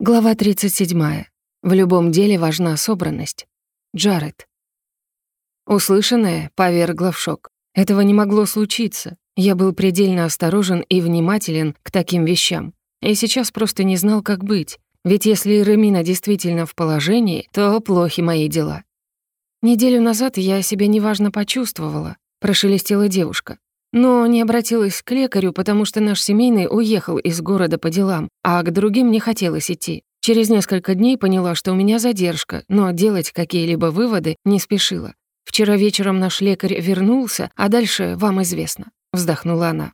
Глава 37. В любом деле важна собранность. Джаред. Услышанное повергло в шок. Этого не могло случиться. Я был предельно осторожен и внимателен к таким вещам. И сейчас просто не знал, как быть. Ведь если Ремина действительно в положении, то плохи мои дела. Неделю назад я себя неважно почувствовала, прошелестела девушка. Но не обратилась к лекарю, потому что наш семейный уехал из города по делам, а к другим не хотелось идти. Через несколько дней поняла, что у меня задержка, но делать какие-либо выводы не спешила. Вчера вечером наш лекарь вернулся, а дальше вам известно», — вздохнула она.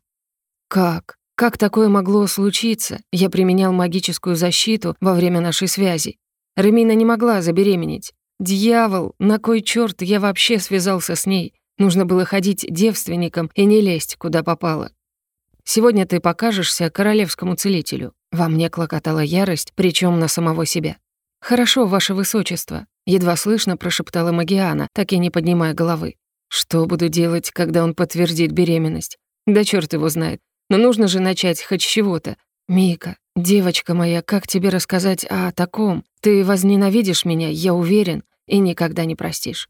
«Как? Как такое могло случиться? Я применял магическую защиту во время нашей связи. Ремина не могла забеременеть. Дьявол, на кой чёрт я вообще связался с ней? Нужно было ходить девственником и не лезть, куда попало. Сегодня ты покажешься королевскому целителю». Во мне клокотала ярость, причем на самого себя. «Хорошо, ваше высочество», — едва слышно прошептала Магиана, так и не поднимая головы. «Что буду делать, когда он подтвердит беременность? Да чёрт его знает. Но нужно же начать хоть с чего-то. Мика, девочка моя, как тебе рассказать о таком? Ты возненавидишь меня, я уверен, и никогда не простишь».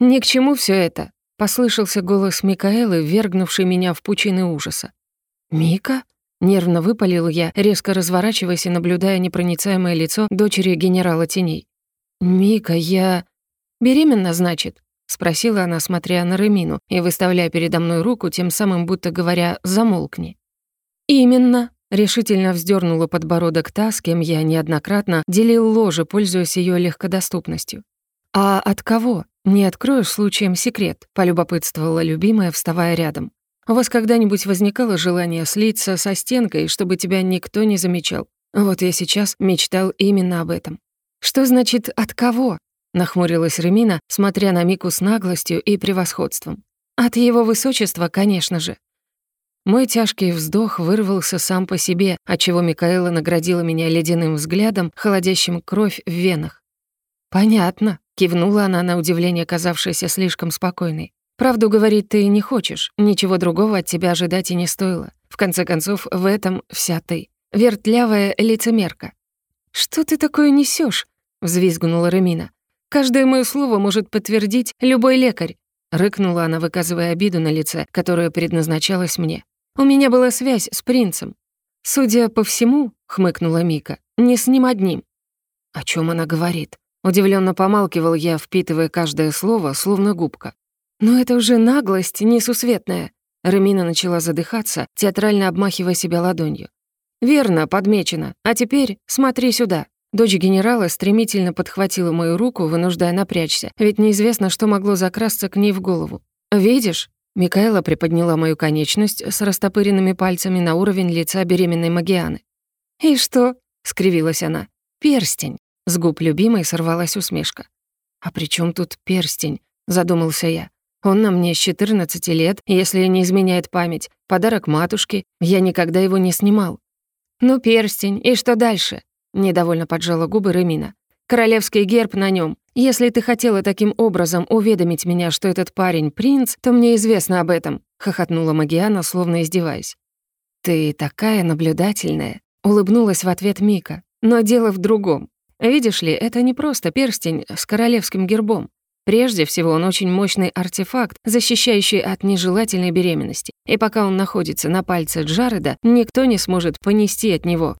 «Ни к чему все это», Послышался голос Микаэлы, вергнувший меня в пучины ужаса. «Мика?» — нервно выпалил я, резко разворачиваясь и наблюдая непроницаемое лицо дочери генерала теней. «Мика, я...» «Беременна, значит?» — спросила она, смотря на Ремину и выставляя передо мной руку, тем самым будто говоря «замолкни». «Именно», — решительно вздернула подбородок та, с кем я неоднократно делил ложе, пользуясь ее легкодоступностью. «А от кого? Не откроешь случаем секрет?» — полюбопытствовала любимая, вставая рядом. «У вас когда-нибудь возникало желание слиться со стенкой, чтобы тебя никто не замечал? Вот я сейчас мечтал именно об этом». «Что значит «от кого»?» — нахмурилась Ремина, смотря на Мику с наглостью и превосходством. «От его высочества, конечно же». Мой тяжкий вздох вырвался сам по себе, отчего Микаэла наградила меня ледяным взглядом, холодящим кровь в венах. «Понятно», Кивнула она на удивление, казавшейся слишком спокойной. «Правду говорить ты не хочешь, ничего другого от тебя ожидать и не стоило. В конце концов, в этом вся ты. Вертлявая лицемерка». «Что ты такое несешь? взвизгнула Ремина. «Каждое моё слово может подтвердить любой лекарь», — рыкнула она, выказывая обиду на лице, которая предназначалась мне. «У меня была связь с принцем». «Судя по всему», — хмыкнула Мика, — «не с ним одним». «О чем она говорит?» Удивленно помалкивал я, впитывая каждое слово, словно губка. «Но это уже наглость несусветная!» Ремина начала задыхаться, театрально обмахивая себя ладонью. «Верно, подмечено. А теперь смотри сюда». Дочь генерала стремительно подхватила мою руку, вынуждая напрячься, ведь неизвестно, что могло закрасться к ней в голову. «Видишь?» Микаэла приподняла мою конечность с растопыренными пальцами на уровень лица беременной Магианы. «И что?» — скривилась она. «Перстень». С губ любимой сорвалась усмешка. «А при чем тут перстень?» — задумался я. «Он на мне с 14 лет, если не изменяет память. Подарок матушке. Я никогда его не снимал». «Ну, перстень, и что дальше?» — недовольно поджала губы Ремина. «Королевский герб на нем. Если ты хотела таким образом уведомить меня, что этот парень принц, то мне известно об этом», — хохотнула Магиана, словно издеваясь. «Ты такая наблюдательная», — улыбнулась в ответ Мика. «Но дело в другом. Видишь ли, это не просто перстень с королевским гербом. Прежде всего, он очень мощный артефакт, защищающий от нежелательной беременности. И пока он находится на пальце Джареда, никто не сможет понести от него.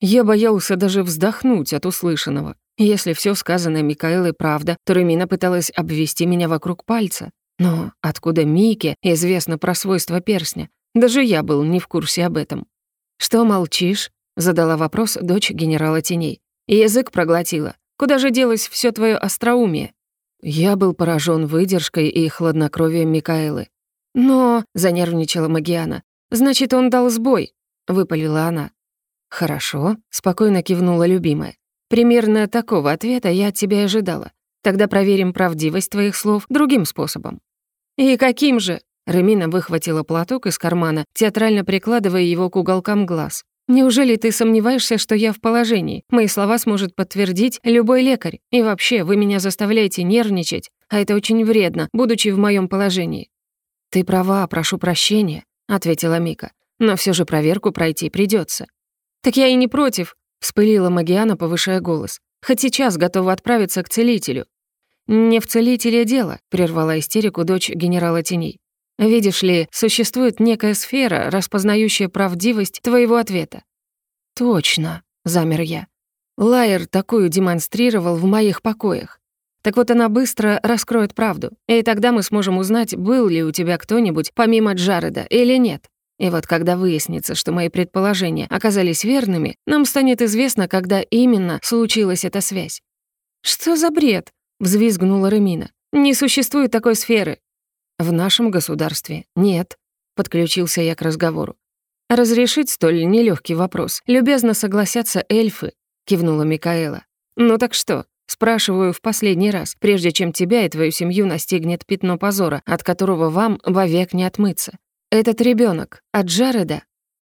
Я боялся даже вздохнуть от услышанного. Если все сказанное Микаэлой правда, то Ремина пыталась обвести меня вокруг пальца. Но откуда Мике известно про свойства перстня? Даже я был не в курсе об этом. «Что молчишь?» — задала вопрос дочь генерала Теней. Язык проглотила. Куда же делось все твое остроумие? Я был поражен выдержкой и хладнокровием Микаэлы. Но, занервничала Магиана, значит, он дал сбой, выпалила она. Хорошо, спокойно кивнула любимая. Примерно такого ответа я от тебя ожидала. Тогда проверим правдивость твоих слов другим способом. И каким же? Ремина выхватила платок из кармана, театрально прикладывая его к уголкам глаз. Неужели ты сомневаешься, что я в положении? Мои слова сможет подтвердить любой лекарь. И вообще, вы меня заставляете нервничать, а это очень вредно, будучи в моем положении». «Ты права, прошу прощения», — ответила Мика. «Но все же проверку пройти придется. «Так я и не против», Вспылила Магиана, повышая голос. «Хоть сейчас готова отправиться к целителю». «Не в целителе дело», — прервала истерику дочь генерала теней. «Видишь ли, существует некая сфера, распознающая правдивость твоего ответа». «Точно», — замер я. Лайер такую демонстрировал в моих покоях. Так вот она быстро раскроет правду, и тогда мы сможем узнать, был ли у тебя кто-нибудь помимо Джареда или нет. И вот когда выяснится, что мои предположения оказались верными, нам станет известно, когда именно случилась эта связь. «Что за бред?» — взвизгнула Ремина. «Не существует такой сферы». «В нашем государстве нет», — подключился я к разговору. «Разрешить столь нелегкий вопрос. Любезно согласятся эльфы», — кивнула Микаэла. «Ну так что?» Спрашиваю в последний раз, прежде чем тебя и твою семью настигнет пятно позора, от которого вам вовек не отмыться. Этот ребенок от Джареда